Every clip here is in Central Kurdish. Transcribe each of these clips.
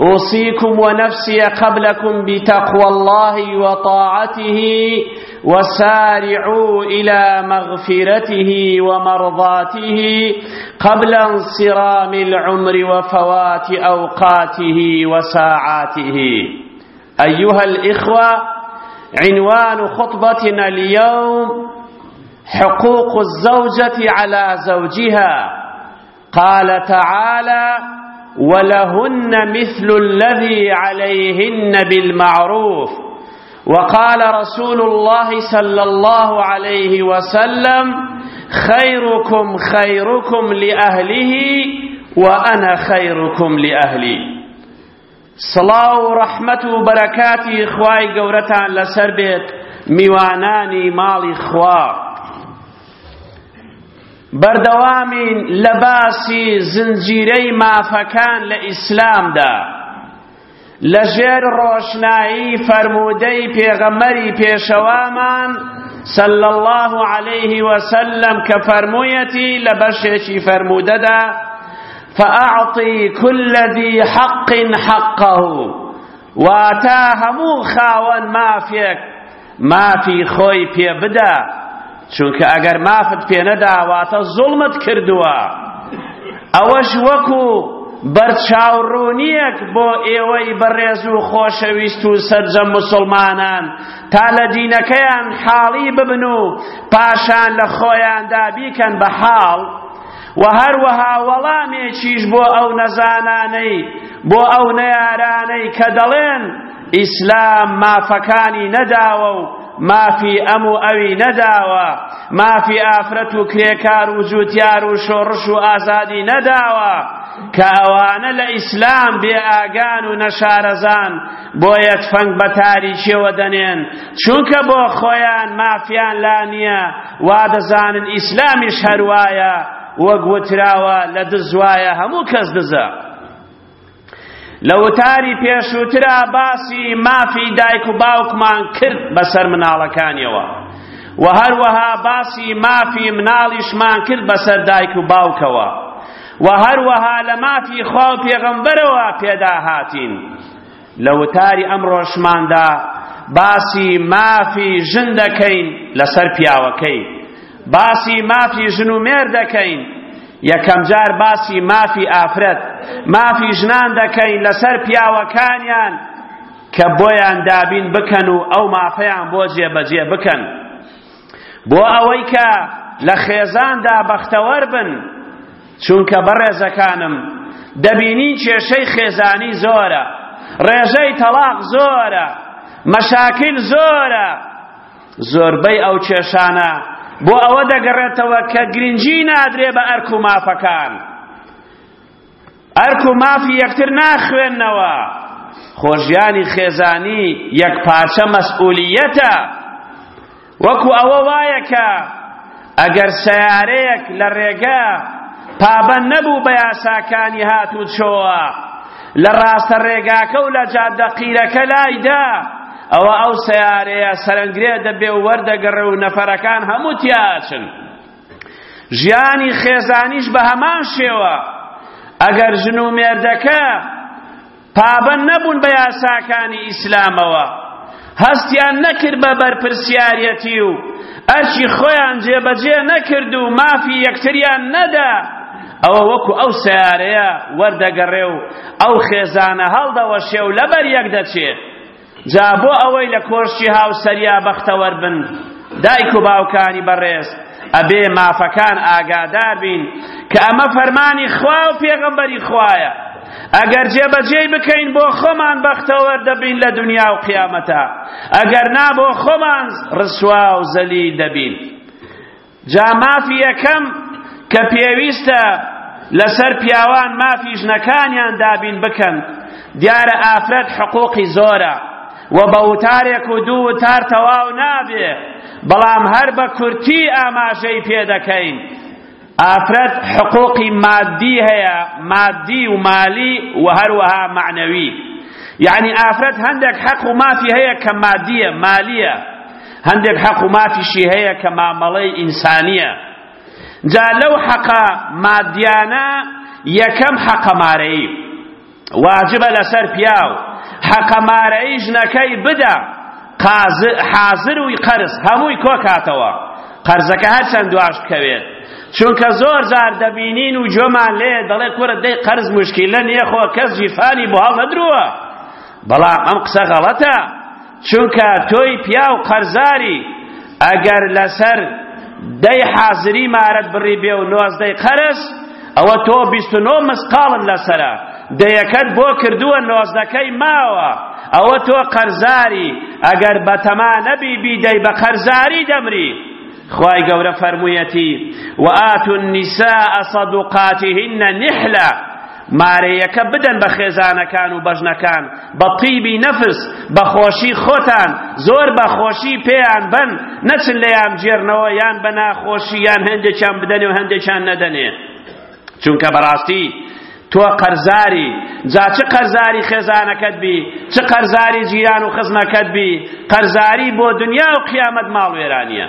أوصيكم ونفسي قبلكم بتقوى الله وطاعته وسارعوا إلى مغفرته ومرضاته قبل انصرام العمر وفوات أوقاته وساعاته أيها الإخوة عنوان خطبتنا اليوم حقوق الزوجة على زوجها قال تعالى ولهن مثل الذي عليهن بالمعروف وقال رسول الله صلى الله عليه وسلم خيركم خيركم لأهله وأنا خيركم لأهلي سڵاو و ڕەحمەت و بەرەکاتی خوای گەورەتان لەسەر بێت میوانانی ماڵی خوا بەردەوامین لە باسی زنجیرەی مافەکان لە ئیسلامدا لە ژێر ڕۆشنایی فەرموودەی پێغەمەری پێشەوامان صلى الله عليه وسلم کە فەرموویەتی لە بەشێکی فەرموودەدا فاعطی کل ذی حق حقه واتا هەموو خاوەن مافێک مافی خۆی پێ بدە چونکە ئەگەر مافت پێ نەداواتە زوڵمت کردووە ئەوەش وەکو بەرچاوڕوونیەک بۆ ئێوەی بەڕێز و خۆشەویست و سەرجەم مسلمانان تا لە دینەکەیان حاڵی ببن و پاشان لە خۆیاندا بیکەن بە حاڵ وە هەروەها وەڵامێکیش بۆ ئەو نەزانانەی، بۆ ئەو نەیارانەی کە دەڵێن ئیسلام مافەکانی نەداوە و مافی ئەم و ئەوی نەداوە، مافی ئافرەت و کرێکار و جوتیار و شۆڕش و ئازادی نەداوە، کە ئەوانە لە ئیسلام بێ ئاگان و نەشارەزان، بۆیە تفەنگ بە تاریکیەوە دەنێن، چونکە بۆ خۆیان مافیان لا نیە، وادەزانن ئیسلامیش هەروایە وەک وتراوە لە دز وایە هەموو کەس دزە لە وتاری پێشووترا باسی مافی دایک و باوکمان کرد بەسەر مناڵەکانیەوە و هەروەها باسی مافی مناڵیشمان کرد بەسەر دایک و باوکەوە و هەروەها لە مافی خوا و پێغەمبەرەوە پێدا هاتین لە وتاری ئەمڕۆشماندا باسی مافی ژن دەکەین لەسەر پیاوەکەی، باسی مافی ژن و مێر دەکەین، یەکەمجار باسی مافی ئافرەت، مافی ژنان دەکەین لەسەر پیاوەکانیان کە بۆیان دابین بکەن و ئەو مافەیان بۆ جێبەجێ بکەن. بۆ ئەوەی کە لە خێزاندا بەختەوەر بن چونکە بەڕێزەکانم دەبینین کێشەی خێزانی زۆرە ڕێژەی تەڵاق زۆرە مەشاکل زۆرە زۆربەی ئەو کێشانە بۆ ئەوە دەگەڕێتەوە کە گرنگی نادرێ بە ئەرک و مافەکان ئەرک و مافی یەکتر ناخوێننەوە، خۆژیانی خێزانی یەکپارچە مەسئولییەتە، وەکو ئەوە وایە کە ئەگەر سەیارەیەک لە رێگە پابەند نەبوو بە یاساکانی هاتووچۆوە لە راستە رێگاکە و لە جادە قیرەکە لایدا، ئەوە ئەو سەیارەیە سەرەنگرێ دەبێ و وەردەگەڕێ و نەفەرەکان هەموو تیائەچن. ژیانی خێزانیش بە هەمان شێوە ئەگەر ژن و مێردەکە پابەند نەبوون بە یاساکانی ئیسلامەوە هەستیان نەکرد بە بەرپرسیارەتی و ئەرکی خۆیان جێبەجێ نەکرد و مافی یەکتریان نەدا ئەوە وەکو ئەو سیارەیە وەردەگەڕێ و ئەو خێزانە هەڵدەوەشێ و لەبەر یەک دەچێت جا بۆ ئەوەی لە کۆشکی هاوسەریا بەختەوەر بن، دایک و باوکانی بەڕێز ئەبێ مافەکان ئاگادار بین کە ئەمە فەرمانی خوا و پێغەمبەری خوایە، ئەگەر جێبەجێی بکەین بۆ خۆمان بەختەوەر دەبین لە دنیا و قیامەتا، ئەگەر نا بۆ خۆمان ڕسوا و زەلیل دەبین. جا مافی یەکەم کە پێویستە لەسەر پیاوان مافی ژنەکانیان دابین بکەن دیارە ئافرەت حقوقی زۆرە و بە وتارێک و دوو وتار تەواو نابێ بەڵام هەر بە کورتی ئاماژەی پێ دەکەین ئافرەت حقوقی مادی هەیە مادی و مالی و هەروەها معنەوی یعنی ئافرەت هەندێک حەق و مافی هەیە کە مادیە مالیە هەندێک حەق و مافیشی هەیە کە مامەڵەی ئینسانیە جا لەو حەقە مادیانە یەکەم حەقە مارەیی واجبە لەسەر پیاو حەقە مارەیی ژنەکەی بدە حازر و قەرز هەمووی کۆکاتەوە قەرزەکە هەرچەند دواش بکەوێت چونکە زۆر جار دەبینین و جۆمان لێ دەڵێ کورە دەی قەرز مشکیلە نییە خۆ کەس جیرفانی بۆ هەڵ نەدرووە بەڵام ئەم قسە غەڵەتە چونکە تۆی پیاو قەرزاری ئەگەر لەسەر دەی حازری مارەت بڕی بێ و نۆزدەی قەرز ئەوە تۆ بیست و نۆ مسقاڵت لەسەرە دەیەکەت بۆ کردووە نۆزدەکەی ماوە ئەوە تۆ قەرزاری ئەگەر بەتەما نەبی بیدەی بە قەرزاری دەمری خوای گەورە فەرموویەتی وآتوا النساء صدقاتهن نحلە مارەیەکە بدەن بە خێزانەکان و بەژنەکان بە طیبی نەفس بە خۆشی خۆتان زۆر بە خۆشی پێیان بەن نەچن لێیان بجێرنەوە یان بە ناخۆشی یان هەندێکیان بدەنێ و هەندێکیان نەدەنێ چونکە بەڕاستی تۆ قەرزاری جا چ قەرزاری خێزانەکەت بی چ قەرزاری جیران و خزمەکەت بی قەرزاری بۆ دنیا و قیامەت ماڵوێرانیە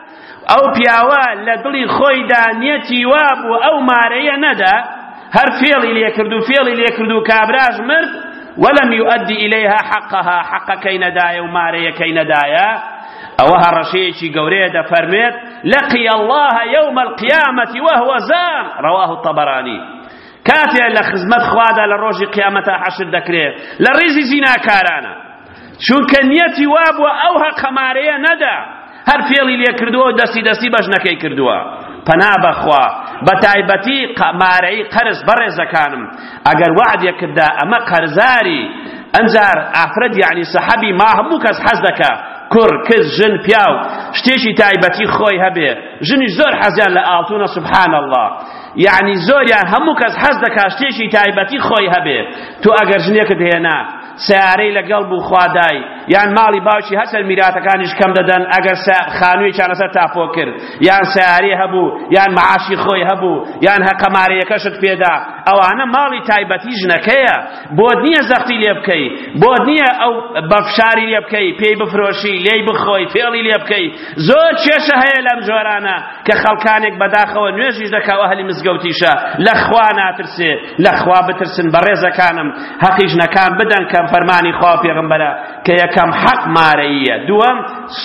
ئەو پیاوە لە دڵی خۆیدا نیەتی وا بوو ئەو مارەیە نەدا هەر فێڵی لێکرد و فێڵی لێکرد و کابراش مرد ولم يؤدي إليها حقها حقەکەی نەدایە و مارەیەکەی نەدایە ئەوە هەڕەشەیەکی گەورەیە دەفەرمێت لقي الله يوم القيامة وهو زان رواه الطبراني کاتێ لە خزمەت خوادا لە ڕۆژی قیامەتا حەشر دەکرێت لە ڕیزی زیناکارانە چونکە نیەتی وابووە ئەو هەقەمارەیە نەدا هەر فێڵی لێکردووە و دەستی دەستی بەژنەکەی کردووە پەنا بەخوا بە تایبەتی مارەی قەرز بەڕێزەکانم ئەگەر وعدێکتدا ئەمە قەرزاری ئەنجار ئافرەت یعنی سەحەبی ما هەموو کەس حەز دەکا کوڕ کز ژن پیاو شتێکی تایبەتی خۆی هەبێ ژنی زۆر حەزیان لە ئاڵتونە سبحان الله یعنی زۆریان هەموو کەس حەز دەکا شتێکی تایبەتی خۆی هەبێ تو ئەگەر ژنێکت هێنا سەیارەی لەگەڵ بوو خوا دای یان ماڵی باوکی هەرچەند میراتەکانیش کەم دەدەن ئەگەر سە خانوویەکیان لەسەر تاپۆ کرد یان سەیارەی هەبوو یان معاشی خۆی هەبوو یان هەقەمارەیەکەشت پێدا ئەوانە ماڵی تایبەتی ژنەکەیە بۆت نییە زەختی لێ بکەی بۆت نییە ئەو بە فشاری لێ بکەی پێی بفرۆشی لێی بخۆی فێڵی لێ بکەی زۆر کێشە هەیە لەم جۆرانە کە خەڵکانێک بەداخەوە نوێژیش دەکا و ئەهلی مزگەوتیشە لە خوا ناترسێ لەخوا بترسن بەڕێزەکانم هەقی ژنەکان بدەن کە فەرمانی خوا و پێغمبەرە کە یەکەم حەق مارەییە دووەم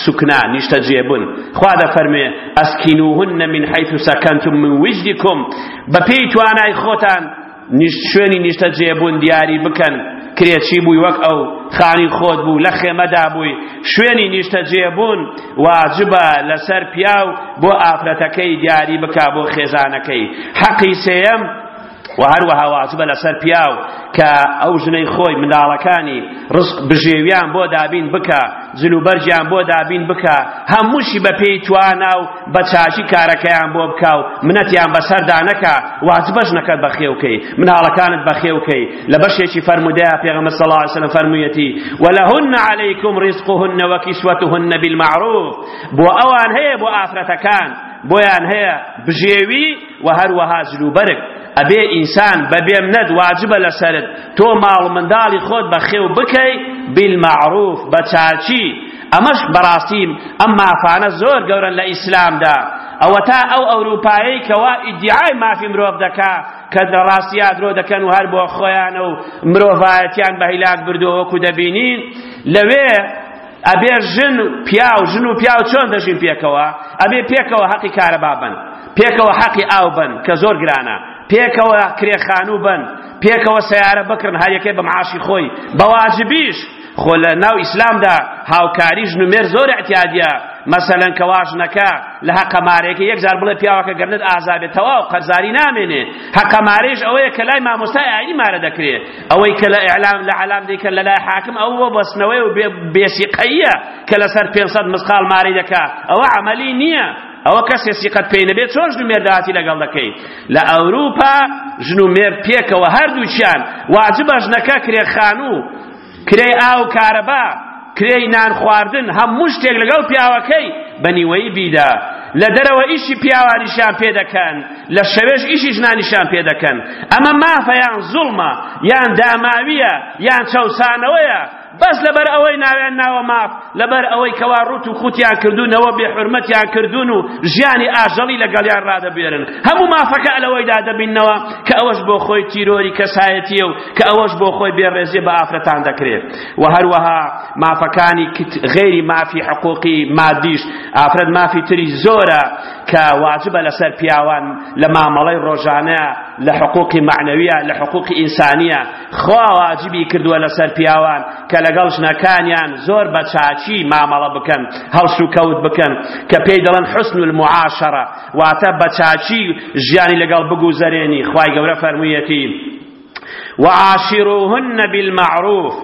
سوکنا نیشتەجێبوون خوا دەفەرموێ ئەسکینوهن من حیث سەکەنتم من وجدکم بەپێی توانای خۆتان شوێنی نیشتەجێبوون دیاری بکەن کرێچی بووی وەک ئەو خانی خۆت بوو لە خێمەدا بووی شوێنی نیشتەجێ بوون واجبە لەسەر پیاو بۆ ئافرەتەکەی دیاری بک بۆ خێزانەکەی حەقی سێەم و هەروەها واجبە لەسەر پیاو کە ئەو ژنەی خۆی منداڵەکانی ڕزق بژێویان بۆ دابین بکە جلوبەرجیان بۆ دابین بکە هەمووشی بە پێی توانا و بە چاکی کارەکەیان بۆ بکە و منەتیان بەسەردا نەکە واجبەش نەکەت بەخێوکەی مناڵەکانت بەخێوکەی لە بەشێکی فەرمودەیە پێغەمبەر صلی الله علیه وسلم فەرموویەتی ولهن علیکم رزقهن وکسوتهن بالمعروف بۆ ئەوان هەیە بۆ ئافرەتەکان بۆیان هەیە بژێوی وە هەروەها جلوبەرگ ئەبێ ئینسان بە بێمنەت واجبە لەسەرت تۆ ماڵ و منداڵی خۆت بە خێو بکەی بیلمەعروف بە چاکی ئەمەش بەڕاستی ئەم مافانە زۆر گەورەن لە ئیسلامدا ئەوەتا ئەو ئەوروپایەی کەوا ئیدعای مافی مرۆڤ دەکا کە لە ڕاستیا درۆ دەکەن و هەر بۆ خۆیانە و مرۆڤایەتیان بە هیلاک بردووە وەکو دەبینین لەوێ ئەبێ ژن و پیاو ژن و پیاو چۆن دەژین پێکەوە ئەبێ پێکەوە هەقی کارەبا بن پێکەوە حەقی ئاو بن کە زۆر گرانە پێکەوە کرێخانوو بن پێکەوە سیارە بکرن هەر یەکێ بە معاشی خۆی بە واجبیش خۆ لە ناو ئیسلامدا هاوکاری ژن و مێر زۆر اعتیادیە مەسەلەن کە واژنەکە لە هەقەمارێکی یەکجار بڵێ پیاوەکە گەرنت ئازابێت تەواو قەرزاری نامێنێ هەقەمارەیش ئەوەیە کە لای مامۆستای ئاینی مارە دەکرێ ئەوەی کە لە ئیعلام لە علام دەیکەن لە لای حاکم ئەو بۆ بەستنەوەی و بێسیقەییە کە لەسەر 500 مسقال ماری دەکا ئەوە عملی نییە ئەوە کەسێ سیقەت پێی نەبێت چۆن ژن و مێرداتی لەگەڵ دەکەی لە ئەوروپا ژن و مێرد پێکەوە هەردووچیان واجبە ژنەکە کرێ خانوو کرێی ئاو کارەبا کرێی نان خواردن هەموو شتێک لەگەڵ پیاوەکەی بە نیوەیی بیدا لە دەرەوە ئیشی پیاوانیشیان پێ دەکەن لە شەوێش ئیشی ژنانیشیان پێ دەکەن ئەمە مافە یان زوڵمە یان داماویە یان چەوسانەوەیە بەس لەبەر ئەوەی ناوێن ناوە ماف لەبەر ئەوەی کەوا ڕوت و خوتیان کردوونەوە بێ حرمەتیان کردوون و ژیانی ئاژەڵی لەگەڵیان ڕادەبێرن هەموو مافەکە لەوەیدا دەبینەوە کە ئەوەش بۆ خۆی تیرۆری کەسایەتیە و کە ئەوەش بۆ خۆی بێڕێزیە بە ئافرەتان دەکرێت وە هەروەها مافەکانی کت غەیری مافی حقوقی مادیش ئافرەت مافی تری زۆرە کە واجبە لەسەر پیاوان لە مامەڵەی ڕۆژانە لە حقوقی معنەویە لە حقوقی ئینسانیە خوا واجبی کردووە لەسەر پیاوان کە لەگەڵ ژنەکانیان زۆر بە چاچی مامەڵە بکەن هەڵس و کەوت بکەن کە پێی دەڵن حسن المعاشرە واتە بە چاچی ژیانی لەگەڵ بگوزەرێنی خوای گەورە فەرموویەتی وعاشروهن بالمعروف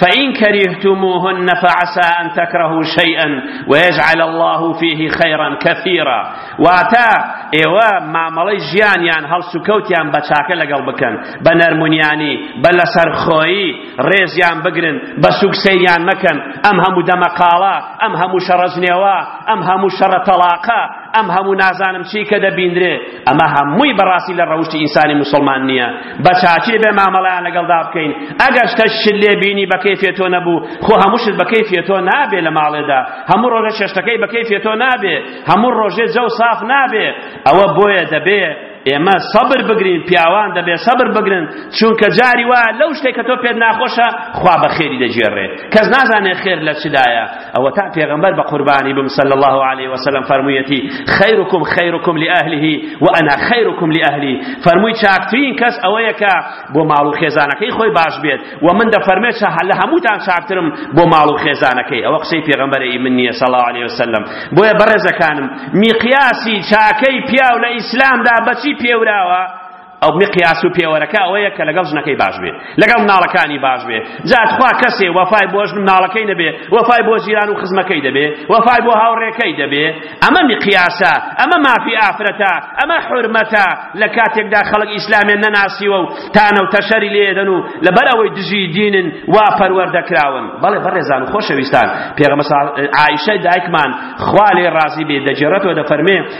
فإن كرهتموهن فعسى أن تكرهوا شيئا ويجعل الله فيه خيرا كثيرا واتا ئێوە مامەڵەی ژیانیان هەڵسوکەوتیان بە چاکە لەگەڵ بکەن بە نەرمونیانی بە لەسەر خۆیی ڕێزیان بگرن بە سوکسەیان مەکەن ئەم هەموو دەمەقاڵە ئەم هەموو شەڕەجنێوە ئەم هەموو شەڕە تەڵاقە ئەم هەموو نازانم چی کە دەبیندرێ ئەمە هەمووی بەڕاستی لە ڕەوشتی ئینسانی موسڵمان نییە بە چاکی دەبێ مامەڵەیان لەگەڵدا بکەین ئەگەر شتە شت لێ بینی بە کەیفێ تۆ نەبوو خۆ هەموو شت بە کەیفێ تۆ نابێ لە ماڵێدا هەموو ڕۆژە شەشتەکەی بە کەیفێ تۆ نابێ هەموو ڕۆژێ جەو ساف نابێ ئەوە بۆیە دەبێ ئێمە سەبر بگرین پیاوان دەبێ سەبر بگرن چونکە جاری وا لەو شتێک کە تۆ پێت ناخۆشە خوا بە خێری دەگێڕێ کەس نازانێ خێر لە چدایە ئەوەتا پێغەمبەر بە قوربانی بم صلی الله علیه وسلم فەرموویەتی خیرکم خیرکم لأهله و انا خیرکم لأهلی فەرمووی چاکترین کەس ئەوەیە کە بۆ ماڵ و خێزانەکەی خۆی باش بێت و من دەفەرمێ لە هەمووتان چاکترم بۆ ماڵ و خێزانەکەی ئەوە قسەی پێغەمبەری من نییە صلی الله علیه وسلم بۆیە بەڕێزەکانم میقیاسی چاکەی پیاو لە ئیسلامدا بەچی پێوراوە ئەو مقیاس و پێوەرەکە ئەوەیە کە لەگەڵ ژنەکەی باش بێ لەگەڵ مناڵەکانی باش بێ جا تخوا کەسێ وەفای بۆ ژن مناڵەکەی نەبێ وەفای بۆ جیران و خزمەکەی دەبێ وەفای بۆ هاوڕێکەی دەبێ ئەمە مقیاسە ئەمە مافی ئافرەتە ئەمە حورمەتە لە کاتێکدا خەڵک ئیسلامیان نەناسیوە و تانە و تەشەری لێدەن و لەبەر ئەوەی دژی دینن وا پەروەردە کراون بەڵێ بەڕێزان و خۆشەویستان پێغەمبەر عائشە دایکمان خوا لێ ڕازی بێ دەگێڕێتەوە دەفەرمێ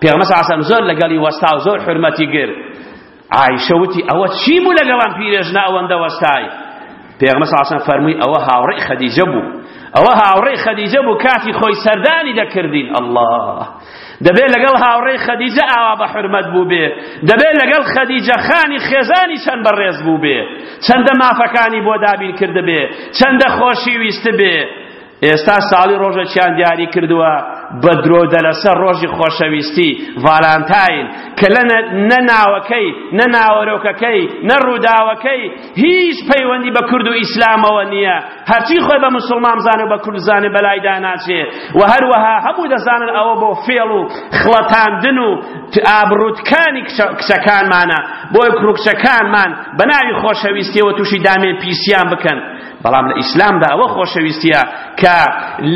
پێغەمبەر صلی الله علیه و سلم زۆر لەگەڵی وەستا و زۆر حورمەتی گرت عائشە وتی ئەوە چی بوو لەگەڵم پیرێژنە ئەوەندە وەستای پێغەمبەر صلی الله علیه و سلم فەرمووی ئەوە هاوڕێی خەدیجە بوو ئەوە هاوڕێی خەدیجە بوو کاتی خۆی سەردانی دەکردین الله دەبێت لەگەڵ هاوڕێی خەدیجە ئاوا بە حرمەت بوو بێ دەبێت لەگەڵ خەدیجە خانی خێزانی چەند بەڕێز بوو بێ چەندە مافەکانی بۆ دابین کرد بێ چەندە خۆشی ویست بێ ئێستا ساڵی ڕۆژەکیان دیاری کردووە بە درۆ دەلەسە ڕۆژی خۆشەویستی ڤالانتاین کە لە نە ناوەکەی نە ناوەرۆکەکەی نە ڕووداوەکەی هیچ پەیوەندی بە کورد و ئیسلامەوە نییە هەرچی خۆی بە مسلمان بزانێ بە کورد زانێ بەلایدا ناچێ و هەروەها هەموو دەزانن ئەوە بۆ فێڵ و خڵەتاندن و ئابروتکانی کچەکانمانە بۆی کوڕکچەکانمان بە ناوی خۆشەویستیەوە تووشی دامێن پیسیان بکەن بەڵام لە ئیسلامدا ئەوە خۆشەویستییە کە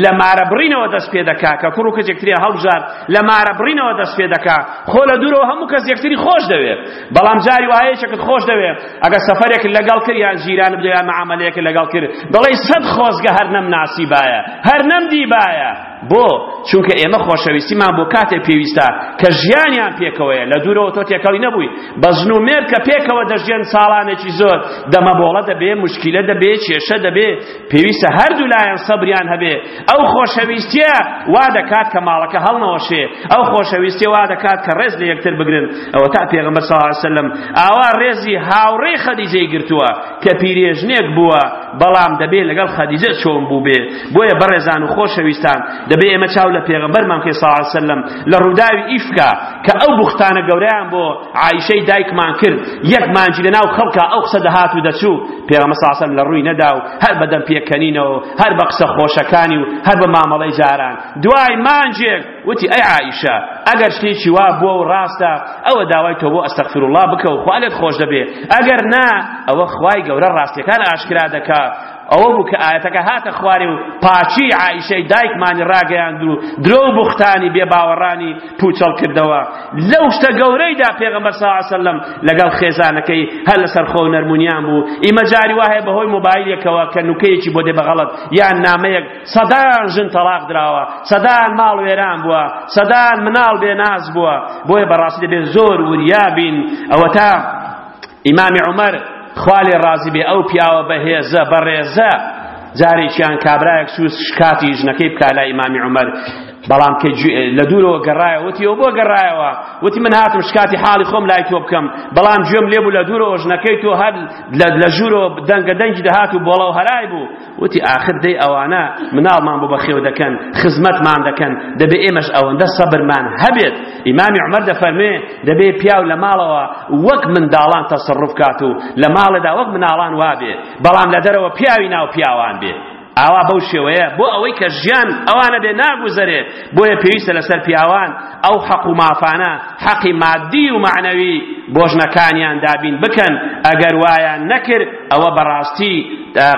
لە مارەبڕینەوە دەست پێ دەکا کە کوڕ و کچ یەکتری هەڵبژارد لە مارەبڕینەوە دەست پێ دەکا خۆ لە دوورەوە هەموو کەس یەکتری خۆش دەوێت بەڵام جاری وایە یەکێکت خۆش دەوێت ئەگەر سەفەرێک لەگەڵ کرد یان ژیران بدە یان معامەلەیەک لەگەڵ کرد دەڵێی سەد خۆزگە هەر نەمناسیبایە هەر نەمدیبایە بۆ؟ چونکە ئێمە خۆشەویستیمان بۆ کاتێک پێویستە کە ژیانیان پێکەوەیە، لە دوورەوە تۆ تێکەڵی نەبووی، بە ژن و مێرد کە پێکەوە دەژیەن ساڵانێکی زۆر، دەمەبۆڵە دەبێ، موشکیلە دەبێ، کێشە دەبێ، پێویستە هەردوو لایان سەبریان هەبێ، ئەو خۆشەویستییە وا دەکات کە ماڵەکە هەڵنەوەشێ، ئەو خۆشەویستییە وا دەکات کە ڕێز لە یەکتر بگرن، ئەوەتا پێغەمبەر صلی اللە علیە وسلم ئاوا ڕێزی هاوڕێی خەدیجەی گرتووە، کە پیرێژنێک بووە بەڵام دەبێ لەگەڵ خەدیجە چۆن بووبێ بۆیە بەڕێزان و خۆشەویستان دەبێ ئێمە چاو لە پێغەمبەرمان بکەین صلی اللە سلم لە ڕووداوی ئیفکا کە ئەو بوختانە گەورەیان بۆ عایشەی دایکمان کرد یەک مانجی لەناو خەڵکا ئەو قسە دەهات و دەچوو پێغەمبەر صلی اللە سلم لە ڕووی نەدا و هەر بەدەم پێکەنینەوە هەر بە قسە خۆشەکانی و هەر بە مامەڵەی جاران دوای مانجێک وتی ئەی عائیشە ئەگەر شتێکی وا بووە و ڕاستە ئەوە داوای تۆ بۆ ئەستەغفراللە بکە و خوا لێت خۆش دەبێ ئەگەر نا ئەوە خوای گەورە ڕاستیەکان ئاشکرا دەکا ئەوە بوو کە ئاەتەکە هاتە خوارێ و پاچی عیشەی دایکمانی ڕاگەیاند و درۆ و بوختانی بێ باوەڕانی پوچەڵ کردەوە لەو شتە گەورەیدا پێغەمبەر صلی الله علیه وسلم لەگەڵ خێزانەکەی هەر لەسەر خۆ نەرمونیان بوو ئیمە جاری وایە بەهۆی مۆبایلێکەوە کە نوکەیەکی بۆ دێ بەغەڵەت یان نامەیەک سەدان ژن تەڵاق دراوە، سەدان ماڵ وێران بووە، سەدان مناڵ بێ ناز بووە، بۆیە بەڕاستی دەبێت زۆر وریا بین، ئەوەتا ئیمامی عومەر خوا لێ ڕازی بێ ئەو پیاوە بەهێزە بەڕێزە جارێکیان کابرایەک سوس شکاتی ژنەکەی بکا لای ئیمامی عومەر بەڵام کە لە دوورەوە گەڕایە وتی ئەو بۆ گەڕایەوە وتی من هاتم شکاتی حاڵی خۆم لای تۆ بکەم بەڵام گوێم لێبوو لە دوورەوە ژنەکەی تۆ هەر لە ژوورەوە دەنگە دەنگی دەهات و بۆڵە و هەرای بوو وتی ئاخر دەی ئەوانە مناڵمان بۆ بەخێو دەکەن خزمەتمان دەکەن دەبێ ئێمەش ئەوەندە سەبرمان هەبێت ئیمامی عومەر دەفەرمێ دەبێ پیاو لە ماڵەوە وەک منداڵان تەسەڕف کات و لە ماڵێدا وەک مناڵان وابێ بەڵام لە دەرەوە پیاوی ناو پیاوان بێ ئاوا بەو شێوەیە بۆ ئەوەی کە ژیان ئەوانە بێ ناگوزەرێ بۆیە پێویستە لەسەر پیاوان ئەو حەق و مافانە حەقی مادی و معنەوی بۆ ژنەکانیان دابین بکەن ئەگەر وایان نەکرد ئەوە بەڕاستی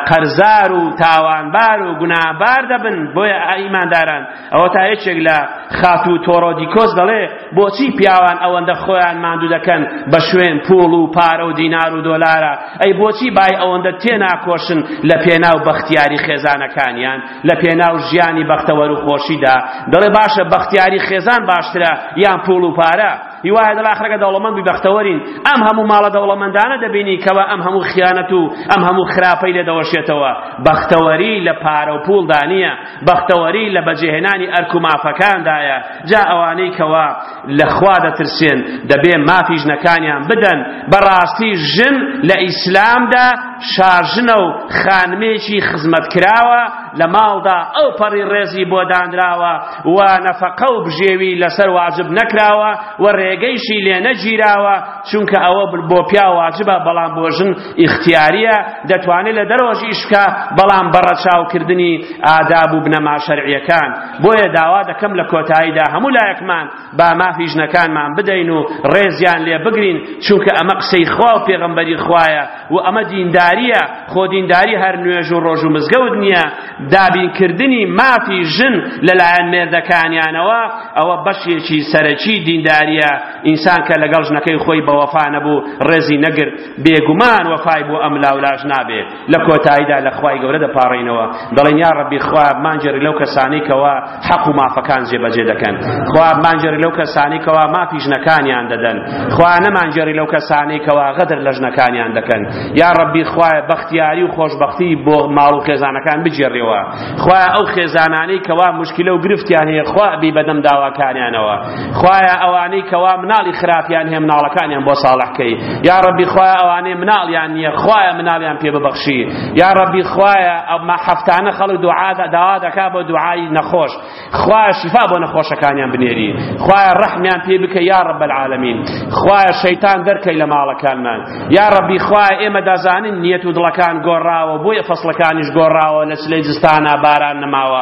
قەرزار و تاوانبار و گوناهبار دەبن بۆیە ئایمانداران ئەوە تا یەکێک لە خاتوو تۆرۆدیکۆس دەڵێ بۆچی پیاوان ئەوەندە خۆیان ماندوو دەکەن بە شوێن پوڵ و پارە و دینار و دۆلارە ئەی بۆچی بای ئەوەندە تێناکۆشن لە پێناو بەختیاری خێزانەکانیان لە پێناو ژیانی بەختەوەر و خۆشیدا دەڵێ باشە بەختیاری خێزان باشترە یان پوڵ و پارە هیوایە لە ئاخرەکە دەوڵەمەند بی بەختەوەرین ئەم هەموو ماڵە دەوڵەمەندانە دەبینی کەوا ئەم هەموو خیانەت و ئەم هەموو خراپەی لێ دەوەشێتەوە بەختەوەری لە پارە و پوڵدا نییە بەختەوەری لە بەجێهێنانی ئەرک و مافەکاندایە جا ئەوانەی کەوا لە خوا دەترسێن دەبێ مافی ژنەکانیان بدەن بەڕاستی ژن لە ئیسلامدا شاژنە و خانمێکی خزمەتکراوە لە ماڵدا ئەو پەڕی ڕێزی بۆ دانراوە و نەفەقە و بژێوی لەسەر واجب نەکراوە و ڕێگەیشی لێ نەگیراوە چونکە ئەوە بۆ پیا واجبە بەڵام بۆ ژن ئیختیاریە دەتوانێت لە دەرەوەش ئیش بکە بەڵام بە ڕەچاوکردنی ئاداب و بنەما شەرعیەکان بۆیە داوا دەکەم لە کۆتاییدا هەموو لایەکمان با مافی ژنەکانمان بدەین و ڕێزیان لێ بگرین چونکە ئەمە قسەی خوا و پێغەمبەری خوایە و ئەمە دینداریە خۆ دینداری هەر نوێژ و ڕۆژ و مزگەوت نییە دابینکردنی مافی ژن لەلایەن مێردەکانیانەوە ئەوە بەشێکی سەرەکی دینداریە ئینسان کە لەگەڵ ژنەکەی خۆی بەوەفا نەبوو ڕێزی نەگرت بێگومان وەفای بۆ ئەم لاولاش نابێت لە کۆتاییدا لە خوای گەورە دەپاڕێینەوە دەڵێن یا ڕەبی خوا بمانگێڕی لەو کەسانەی کەوا حەق و مافەکان جێبەجێ دەکەن خوا بمانگێڕی لەو کەسانەی کەوا مافی ژنەکانیان دەدەن خوا نەمانگێڕی لەو کەسانەی کەوا غەدر لە ژنەکانیان دەکەن یا ڕەبی خوایە بەختیاری و خۆشبەختی بۆ ماڵ و خێزانەکان بگێڕێەوە خوایە ئەو خێزانانەی کەوا مشکلە و گرفتیان هەیە خوا بی بەدەم داواکانیانەوە خوایە ئەوانەی کەوا مناڵی خراپیان هەیە مناڵەکانیان بۆ ساڵح کەی یا ڕەبی خوایە ئەوانەی مناڵیان نییە خوایە مناڵیان پێ ببەخشی یا ڕەبی خوایە ئەما هەفتانە خەڵک دوعا داوا دەکا بۆ دوعای نەخۆش خوایە شیفا بۆ نەخۆشەکانیان بنێری خوایە ڕەحمیان پێ بکە یا ڕەب العالمین خوایە شەیتان دەرکەی لە ماڵەکانمان یا ڕەبی خوایە ئێمە دەزانین نیەت و دڵەکان گۆڕاوە بۆیە فەسڵەکانیش گۆڕاوە لە چلەی زستانە باران نەماوە